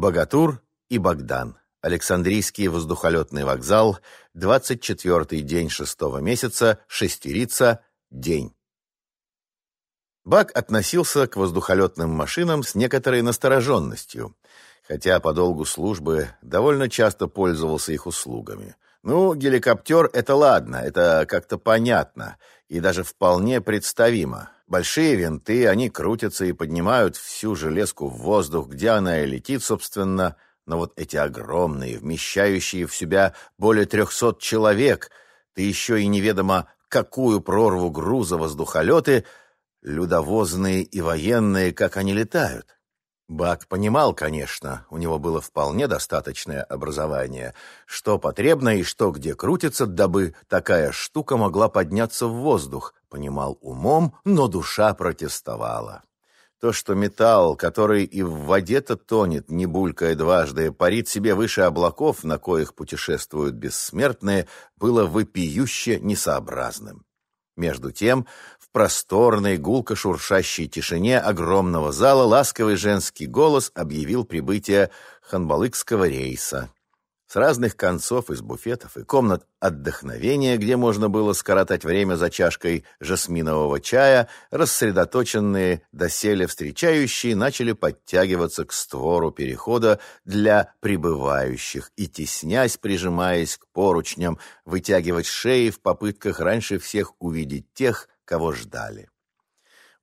Богатур и Богдан. Александрийский воздухолетный вокзал, 24-й день шестого месяца, шестерица, день. Бак относился к воздухолетным машинам с некоторой настороженностью, хотя по долгу службы довольно часто пользовался их услугами. Ну, геликоптер — это ладно, это как-то понятно и даже вполне представимо. Большие винты, они крутятся и поднимают всю железку в воздух, где она и летит, собственно, — но вот эти огромные, вмещающие в себя более трехсот человек, ты еще и неведомо какую прорву груза воздухолеты, людовозные и военные, как они летают. Бак понимал, конечно, у него было вполне достаточное образование, что потребно и что где крутится, дабы такая штука могла подняться в воздух, понимал умом, но душа протестовала. То, что металл, который и в воде-то тонет, не булькая дважды, парит себе выше облаков, на коих путешествуют бессмертные, было вопиюще несообразным. Между тем, в просторной, гулко-шуршащей тишине огромного зала ласковый женский голос объявил прибытие ханбалыкского рейса. С разных концов из буфетов и комнат отдохновения, где можно было скоротать время за чашкой жасминового чая, рассредоточенные доселе встречающие начали подтягиваться к створу перехода для прибывающих и, теснясь, прижимаясь к поручням, вытягивать шеи в попытках раньше всех увидеть тех, кого ждали.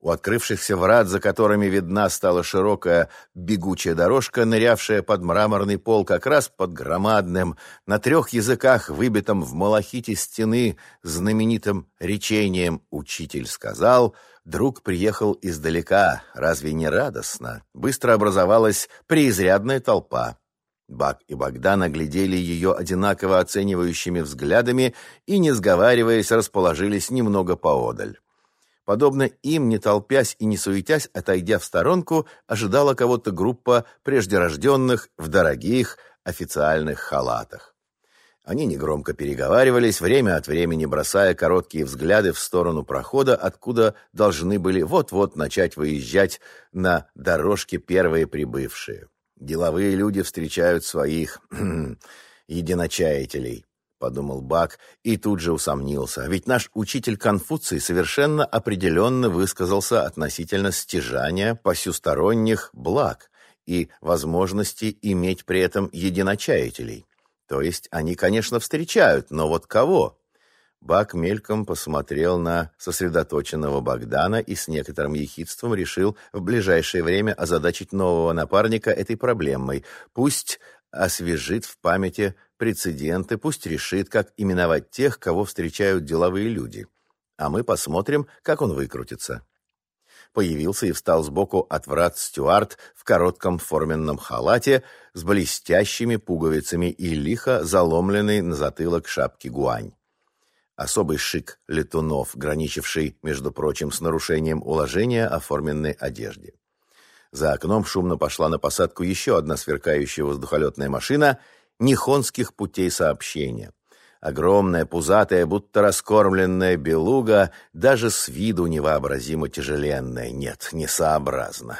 У открывшихся врат, за которыми видна стала широкая бегучая дорожка, нырявшая под мраморный пол как раз под громадным, на трех языках, выбитом в малахите стены, знаменитым речением «Учитель сказал», друг приехал издалека, разве не радостно? Быстро образовалась преизрядная толпа. Бак и Богдан оглядели ее одинаково оценивающими взглядами и, не сговариваясь, расположились немного поодаль. Подобно им, не толпясь и не суетясь, отойдя в сторонку, ожидала кого-то группа преждерожденных в дорогих официальных халатах. Они негромко переговаривались, время от времени бросая короткие взгляды в сторону прохода, откуда должны были вот-вот начать выезжать на дорожке первые прибывшие. Деловые люди встречают своих единочаятелей. — подумал Бак и тут же усомнился. Ведь наш учитель Конфуций совершенно определенно высказался относительно стяжания посюсторонних благ и возможности иметь при этом единочаятелей. То есть они, конечно, встречают, но вот кого? Бак мельком посмотрел на сосредоточенного Богдана и с некоторым ехидством решил в ближайшее время озадачить нового напарника этой проблемой. Пусть освежит в памяти прецеденты, пусть решит, как именовать тех, кого встречают деловые люди. А мы посмотрим, как он выкрутится. Появился и встал сбоку от врат Стюарт в коротком форменном халате с блестящими пуговицами и лихо заломленный на затылок шапки гуань. Особый шик летунов, граничивший, между прочим, с нарушением уложения о форменной одежде. За окном шумно пошла на посадку еще одна сверкающая воздухолетная машина — Нихонских путей сообщения. Огромная, пузатая, будто раскормленная белуга, даже с виду невообразимо тяжеленная. Нет, несообразно.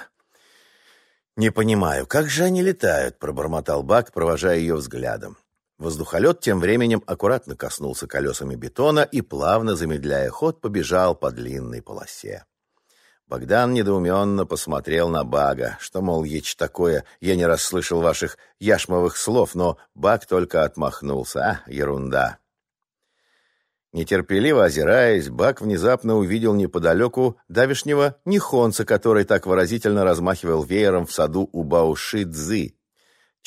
«Не понимаю, как же они летают?» — пробормотал Бак, провожая ее взглядом. Воздухолет тем временем аккуратно коснулся колесами бетона и, плавно замедляя ход, побежал по длинной полосе. Богдан недоуменно посмотрел на Бага, что, мол, ечь такое, я не расслышал ваших яшмовых слов, но Баг только отмахнулся. А, ерунда. Нетерпеливо озираясь, Баг внезапно увидел неподалеку давишнего Нихонца, который так выразительно размахивал веером в саду у Бауши-Дзы,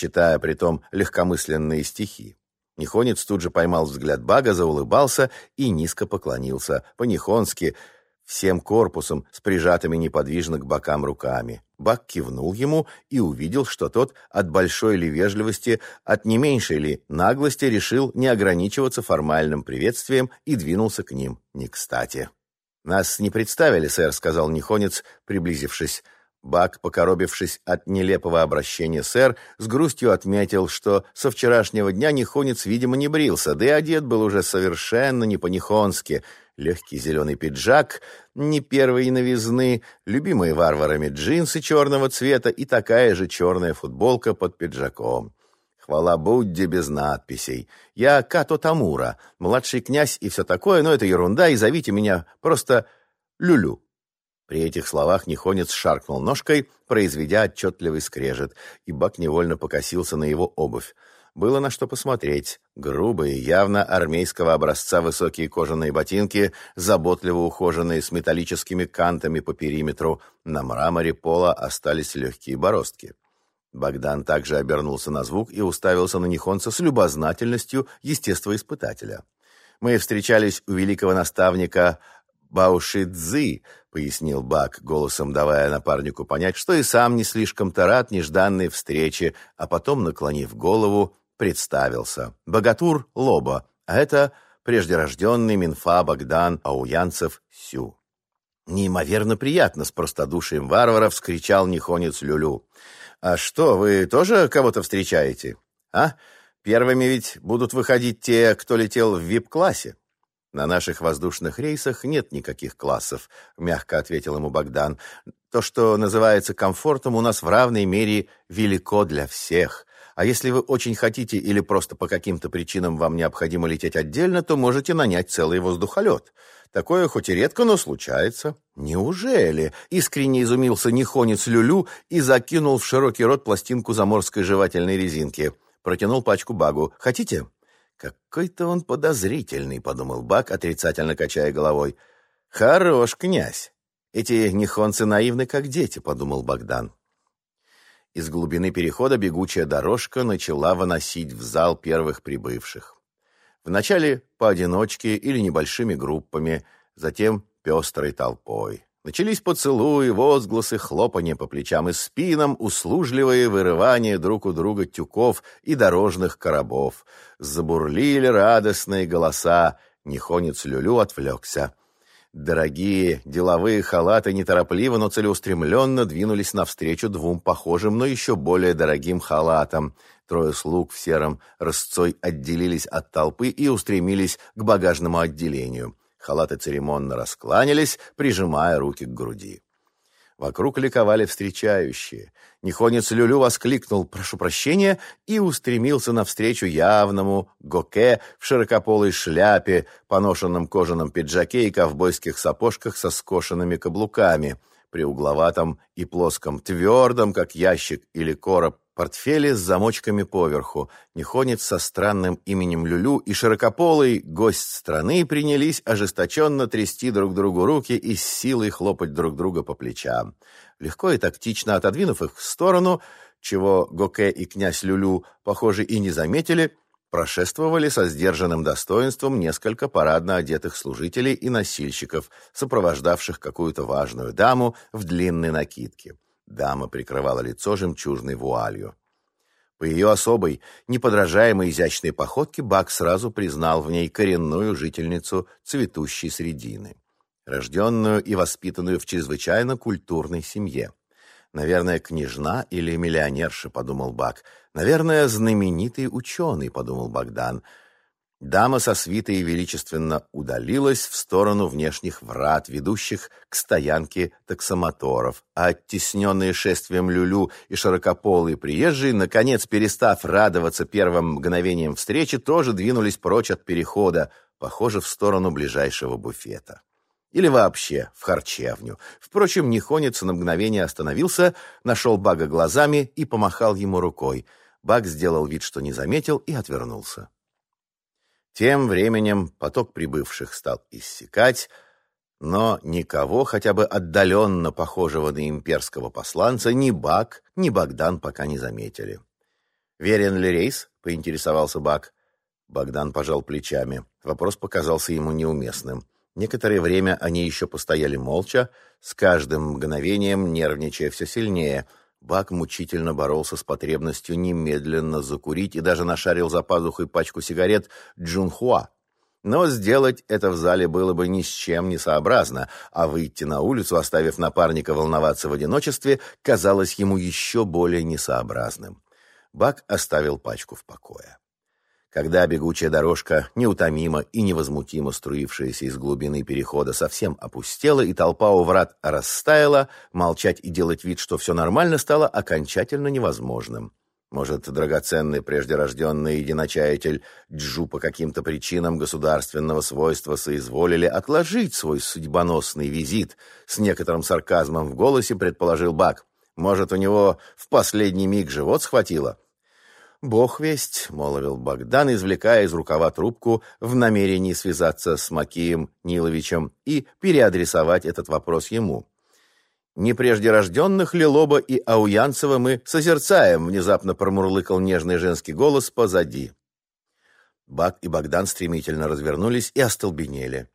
читая притом легкомысленные стихи. Нихонец тут же поймал взгляд Бага, заулыбался и низко поклонился. По-нихонски — всем корпусом с прижатыми неподвижно к бокам руками. Бак кивнул ему и увидел, что тот от большой ли вежливости, от не меньшей ли наглости решил не ограничиваться формальным приветствием и двинулся к ним не кстати. «Нас не представили, сэр», — сказал Нихонец, приблизившись. Бак, покоробившись от нелепого обращения сэр, с грустью отметил, что со вчерашнего дня Нихонец, видимо, не брился, да и одет был уже совершенно не по-нихонски. Легкий зеленый пиджак, не первой новизны, любимые варварами джинсы черного цвета и такая же черная футболка под пиджаком. Хвала Будде без надписей. Я Като Тамура, младший князь и все такое, но это ерунда, и зовите меня просто Люлю. При этих словах Нихонец шаркнул ножкой, произведя отчетливый скрежет, и Бак невольно покосился на его обувь. Было на что посмотреть. Грубые, явно армейского образца высокие кожаные ботинки, заботливо ухоженные с металлическими кантами по периметру. На мраморе пола остались легкие бороздки. Богдан также обернулся на звук и уставился на Нихонца с любознательностью естествоиспытателя. «Мы встречались у великого наставника Баушидзы», — пояснил Бак, голосом давая напарнику понять, что и сам не слишком-то рад нежданной встрече, а потом, наклонив голову, представился. «Богатур Лоба, а это преждерожденный Минфа Богдан Ауянцев Сю». «Неимоверно приятно!» — с простодушием варвара вскричал Нихонец Люлю. «А что, вы тоже кого-то встречаете? А? Первыми ведь будут выходить те, кто летел в вип-классе». «На наших воздушных рейсах нет никаких классов», — мягко ответил ему Богдан. «То, что называется комфортом, у нас в равной мере велико для всех. А если вы очень хотите или просто по каким-то причинам вам необходимо лететь отдельно, то можете нанять целый воздухолет. Такое хоть и редко, но случается. Неужели? Искренне изумился Нихонец Люлю и закинул в широкий рот пластинку заморской жевательной резинки. Протянул пачку Багу. Хотите? Какой-то он подозрительный, подумал Баг, отрицательно качая головой. Хорош князь. Эти нихонцы наивны, как дети, подумал Богдан. Из глубины перехода бегучая дорожка начала выносить в зал первых прибывших. Вначале поодиночке или небольшими группами, затем пестрой толпой. Начались поцелуи, возгласы, хлопанье по плечам и спинам, услужливые вырывания друг у друга тюков и дорожных коробов. Забурлили радостные голоса. Нихонец Люлю отвлекся. Дорогие деловые халаты неторопливо, но целеустремленно двинулись навстречу двум похожим, но еще более дорогим халатам. Трое слуг в сером рысцой отделились от толпы и устремились к багажному отделению. Халаты церемонно раскланялись, прижимая руки к груди. Вокруг ликовали встречающие. Нихонец Люлю воскликнул «Прошу прощения» и устремился навстречу явному Гоке в широкополой шляпе, поношенном кожаном пиджаке и ковбойских сапожках со скошенными каблуками, при угловатом и плоском, твердом, как ящик или короб, портфеле с замочками поверху. Нехонец со странным именем Люлю и широкополый гость страны принялись ожесточенно трясти друг другу руки и с силой хлопать друг друга по плечам. Легко и тактично отодвинув их в сторону, чего Гоке и князь Люлю, похоже, и не заметили, прошествовали со сдержанным достоинством несколько парадно одетых служителей и носильщиков, сопровождавших какую-то важную даму в длинной накидке. Дама прикрывала лицо жемчужной вуалью. По ее особой, неподражаемой изящной походке Бак сразу признал в ней коренную жительницу цветущей средины, рожденную и воспитанную в чрезвычайно культурной семье. «Наверное, княжна или миллионерша», — подумал Бак. «Наверное, знаменитый ученый», — подумал Богдан. Дама со свитой величественно удалилась в сторону внешних врат, ведущих к стоянке таксомоторов, а оттесненные шествием люлю и широкополые приезжие, наконец, перестав радоваться первым мгновением встречи, тоже двинулись прочь от перехода, похоже, в сторону ближайшего буфета. Или вообще в харчевню. Впрочем, Нихонец на мгновение остановился, нашел Бага глазами и помахал ему рукой. Баг сделал вид, что не заметил, и отвернулся. Тем временем поток прибывших стал иссякать, но никого, хотя бы отдаленно похожего на имперского посланца, ни Бак, ни Богдан пока не заметили. «Верен ли рейс?» — поинтересовался Бак. Богдан пожал плечами. Вопрос показался ему неуместным. Некоторое время они еще постояли молча, с каждым мгновением нервничая все сильнее — Бак мучительно боролся с потребностью немедленно закурить и даже нашарил за пазухой пачку сигарет Джунхуа. Но сделать это в зале было бы ни с чем не сообразно, а выйти на улицу, оставив напарника волноваться в одиночестве, казалось ему еще более несообразным. Бак оставил пачку в покое. Когда бегучая дорожка, неутомимо и невозмутимо струившаяся из глубины перехода, совсем опустела и толпа у врат растаяла, молчать и делать вид, что все нормально, стало окончательно невозможным. Может, драгоценный преждерожденный единочаятель Джу по каким-то причинам государственного свойства соизволили отложить свой судьбоносный визит, с некоторым сарказмом в голосе предположил Бак. Может, у него в последний миг живот схватило? «Бог весть», — молвил Богдан, извлекая из рукава трубку в намерении связаться с Макием Ниловичем и переадресовать этот вопрос ему. «Не прежде рожденных ли Лоба и Ауянцева мы созерцаем?» — внезапно промурлыкал нежный женский голос позади. Бак и Богдан стремительно развернулись и остолбенели.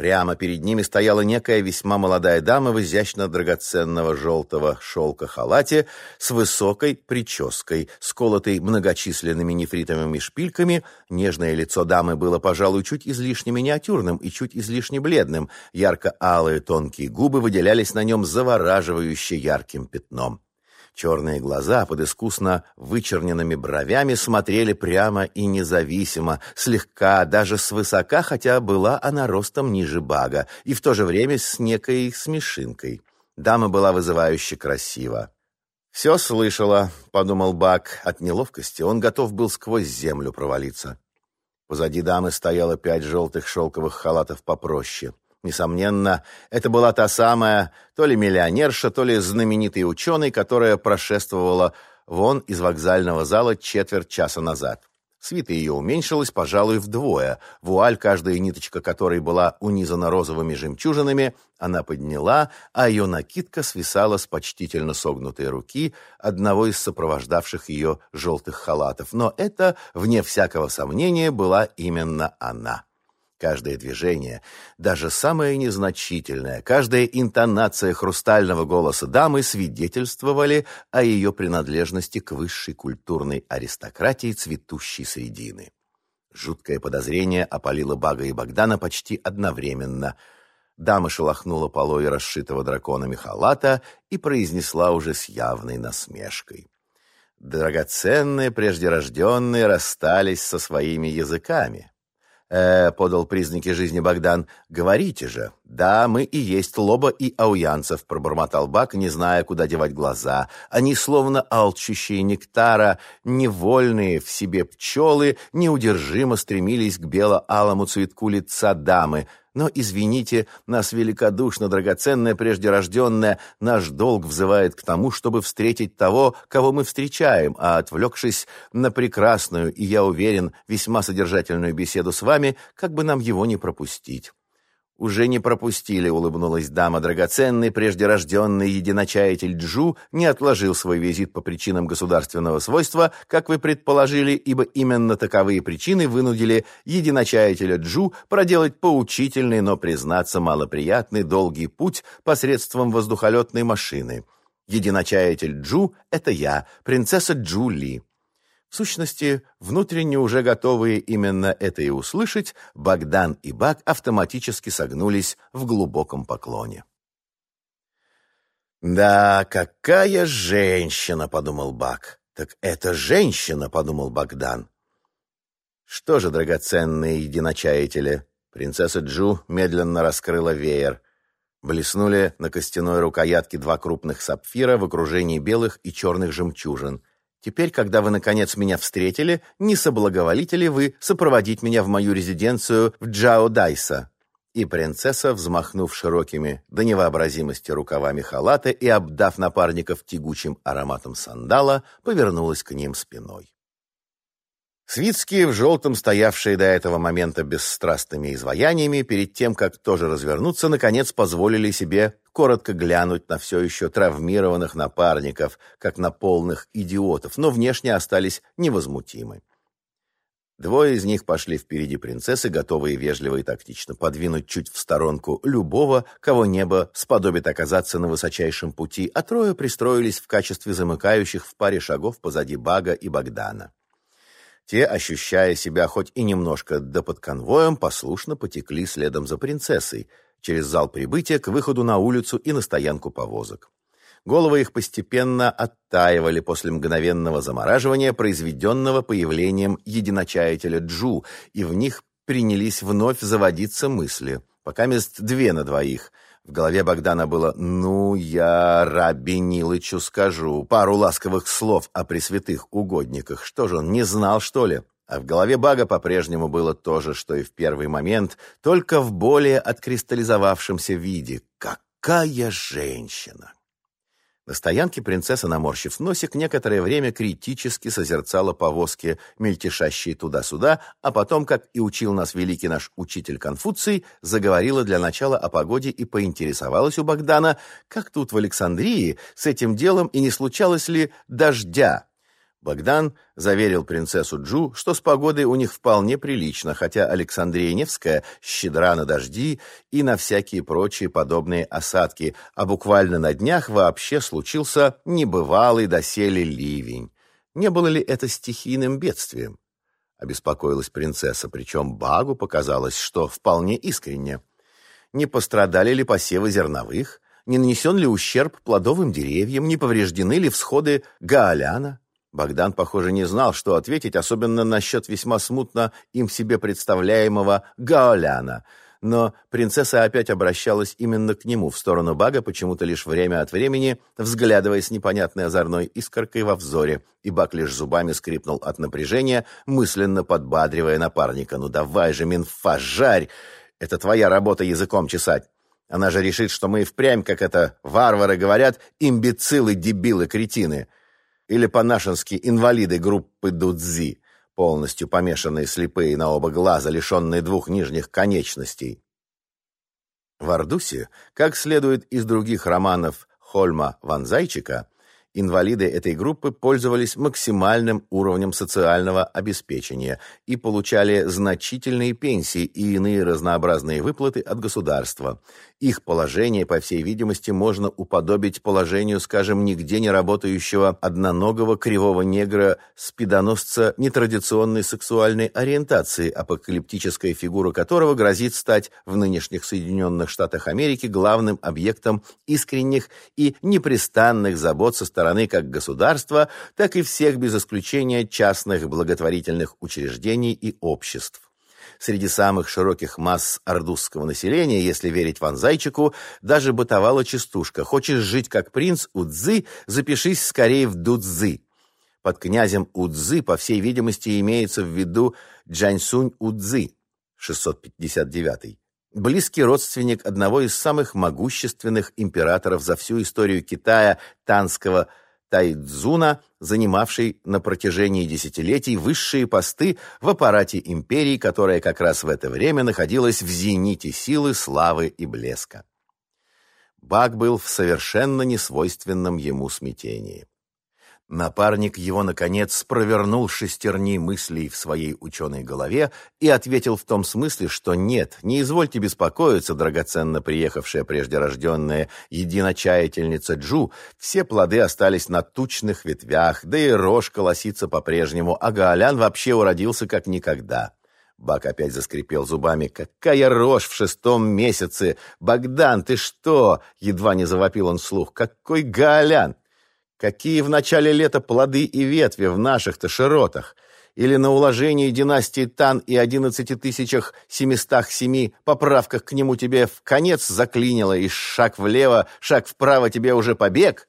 Прямо перед ними стояла некая весьма молодая дама в изящно-драгоценного желтого шелка халате с высокой прической, сколотой многочисленными нефритовыми шпильками. Нежное лицо дамы было, пожалуй, чуть излишне миниатюрным и чуть излишне бледным. Ярко-алые тонкие губы выделялись на нем завораживающе ярким пятном. Черные глаза под искусно вычерненными бровями смотрели прямо и независимо, слегка, даже свысока, хотя была она ростом ниже бага, и в то же время с некой смешинкой. Дама была вызывающе красива. «Все слышала», — подумал Баг. От неловкости он готов был сквозь землю провалиться. Позади дамы стояло пять желтых шелковых халатов попроще. Несомненно, это была та самая то ли миллионерша, то ли знаменитый ученый, которая прошествовала вон из вокзального зала четверть часа назад. Свита ее уменьшилась, пожалуй, вдвое. Вуаль, каждая ниточка которой была унизана розовыми жемчужинами, она подняла, а ее накидка свисала с почтительно согнутой руки одного из сопровождавших ее желтых халатов. Но это, вне всякого сомнения, была именно она. Каждое движение, даже самое незначительное, каждая интонация хрустального голоса дамы свидетельствовали о ее принадлежности к высшей культурной аристократии цветущей средины. Жуткое подозрение опалило Бага и Богдана почти одновременно. Дама шелохнула полой расшитого драконами халата и произнесла уже с явной насмешкой. Драгоценные преждерожденные расстались со своими языками э, подал признаки жизни Богдан. «Говорите же». «Да, мы и есть Лоба и Ауянцев», — пробормотал Бак, не зная, куда девать глаза. Они, словно алчущие нектара, невольные в себе пчелы, неудержимо стремились к бело-алому цветку лица дамы — но, извините, нас великодушно, драгоценное, преждерожденное, наш долг взывает к тому, чтобы встретить того, кого мы встречаем, а отвлекшись на прекрасную и, я уверен, весьма содержательную беседу с вами, как бы нам его не пропустить. «Уже не пропустили», — улыбнулась дама. Драгоценный, преждерожденный единочаятель Джу не отложил свой визит по причинам государственного свойства, как вы предположили, ибо именно таковые причины вынудили единочаятеля Джу проделать поучительный, но, признаться, малоприятный долгий путь посредством воздухолетной машины. Единочаятель Джу — это я, принцесса Джу Ли. В сущности, внутренне уже готовые именно это и услышать, Богдан и Бак автоматически согнулись в глубоком поклоне. «Да, какая женщина!» — подумал Бак. «Так это женщина!» — подумал Богдан. «Что же, драгоценные единочаятели?» Принцесса Джу медленно раскрыла веер. Блеснули на костяной рукоятке два крупных сапфира в окружении белых и черных жемчужин — Теперь, когда вы, наконец, меня встретили, не соблаговолите ли вы сопроводить меня в мою резиденцию в Джао-Дайса?» И принцесса, взмахнув широкими до невообразимости рукавами халата и обдав напарников тягучим ароматом сандала, повернулась к ним спиной. Свитские, в желтом стоявшие до этого момента бесстрастными изваяниями, перед тем, как тоже развернуться, наконец позволили себе коротко глянуть на все еще травмированных напарников, как на полных идиотов, но внешне остались невозмутимы. Двое из них пошли впереди принцессы, готовые вежливо и тактично подвинуть чуть в сторонку любого, кого небо сподобит оказаться на высочайшем пути, а трое пристроились в качестве замыкающих в паре шагов позади Бага и Богдана. Те, ощущая себя хоть и немножко да под конвоем, послушно потекли следом за принцессой, через зал прибытия к выходу на улицу и на стоянку повозок. Головы их постепенно оттаивали после мгновенного замораживания, произведенного появлением единочаятеля Джу, и в них принялись вновь заводиться мысли. Пока мест две на двоих. В голове Богдана было «Ну, я Рабби Нилычу скажу пару ласковых слов о пресвятых угодниках. Что же он, не знал, что ли?» А в голове Бага по-прежнему было то же, что и в первый момент, только в более откристаллизовавшемся виде. «Какая женщина!» На стоянке принцесса, наморщив носик, некоторое время критически созерцала повозки, мельтешащие туда-сюда, а потом, как и учил нас великий наш учитель Конфуций, заговорила для начала о погоде и поинтересовалась у Богдана, как тут в Александрии с этим делом и не случалось ли дождя, Богдан заверил принцессу Джу, что с погодой у них вполне прилично, хотя Александрия Невская щедра на дожди и на всякие прочие подобные осадки, а буквально на днях вообще случился небывалый доселе ливень. Не было ли это стихийным бедствием? Обеспокоилась принцесса, причем Багу показалось, что вполне искренне. Не пострадали ли посевы зерновых? Не нанесен ли ущерб плодовым деревьям? Не повреждены ли всходы Гаоляна? Богдан, похоже, не знал, что ответить, особенно насчет весьма смутно им себе представляемого Гаоляна. Но принцесса опять обращалась именно к нему, в сторону Бага, почему-то лишь время от времени, взглядывая с непонятной озорной искоркой во взоре, и Баг лишь зубами скрипнул от напряжения, мысленно подбадривая напарника. «Ну давай же, Минфа, жарь! Это твоя работа языком чесать!» Она же решит, что мы и впрямь, как это варвары говорят, имбецилы, дебилы, кретины или по-нашенски инвалиды группы Дудзи, полностью помешанные слепые на оба глаза, лишенные двух нижних конечностей. В Ардусе, как следует из других романов Хольма Ванзайчика, инвалиды этой группы пользовались максимальным уровнем социального обеспечения и получали значительные пенсии и иные разнообразные выплаты от государства. Их положение, по всей видимости, можно уподобить положению, скажем, нигде не работающего одноногого кривого негра-спидоносца нетрадиционной сексуальной ориентации, апокалиптическая фигура которого грозит стать в нынешних Соединенных Штатах Америки главным объектом искренних и непрестанных забот со стороны как государства, так и всех без исключения частных благотворительных учреждений и обществ. Среди самых широких масс ордузского населения, если верить Ван Зайчику, даже бытовала частушка «Хочешь жить как принц Удзы, запишись скорее в Дудзы». Под князем Удзы, по всей видимости, имеется в виду Джаньсунь Удзы, 659 близкий родственник одного из самых могущественных императоров за всю историю Китая, Танского Тайцзуна, занимавший на протяжении десятилетий высшие посты в аппарате империи, которая как раз в это время находилась в зените силы, славы и блеска. Баг был в совершенно несвойственном ему смятении. Напарник его, наконец, провернул шестерни мыслей в своей ученой голове и ответил в том смысле, что нет, не извольте беспокоиться, драгоценно приехавшая преждерожденная единочаятельница Джу, все плоды остались на тучных ветвях, да и рожь колосится по-прежнему, а Гаолян вообще уродился как никогда. Бак опять заскрипел зубами. «Какая рожь в шестом месяце! Богдан, ты что?» Едва не завопил он вслух. «Какой Гаолян! Какие в начале лета плоды и ветви в наших-то широтах? Или на уложении династии Тан и одиннадцати тысячах семистах семи поправках к нему тебе в конец заклинило, и шаг влево, шаг вправо тебе уже побег?»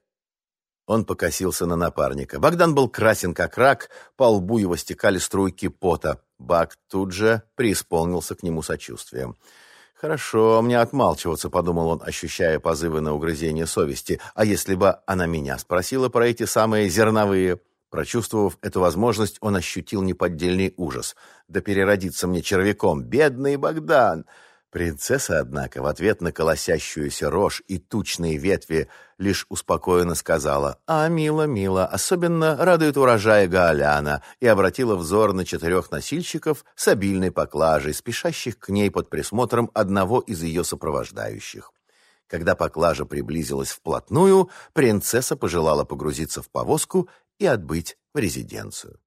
Он покосился на напарника. Богдан был красен как рак, по лбу его стекали струйки пота. Бак тут же преисполнился к нему сочувствием. «Хорошо мне отмалчиваться», — подумал он, ощущая позывы на угрызение совести. «А если бы она меня спросила про эти самые зерновые?» Прочувствовав эту возможность, он ощутил неподдельный ужас. «Да переродиться мне червяком! Бедный Богдан!» Принцесса, однако, в ответ на колосящуюся рожь и тучные ветви лишь успокоенно сказала «А, мило, мило, особенно радует урожай Гаоляна» и обратила взор на четырех носильщиков с обильной поклажей, спешащих к ней под присмотром одного из ее сопровождающих. Когда поклажа приблизилась вплотную, принцесса пожелала погрузиться в повозку и отбыть в резиденцию.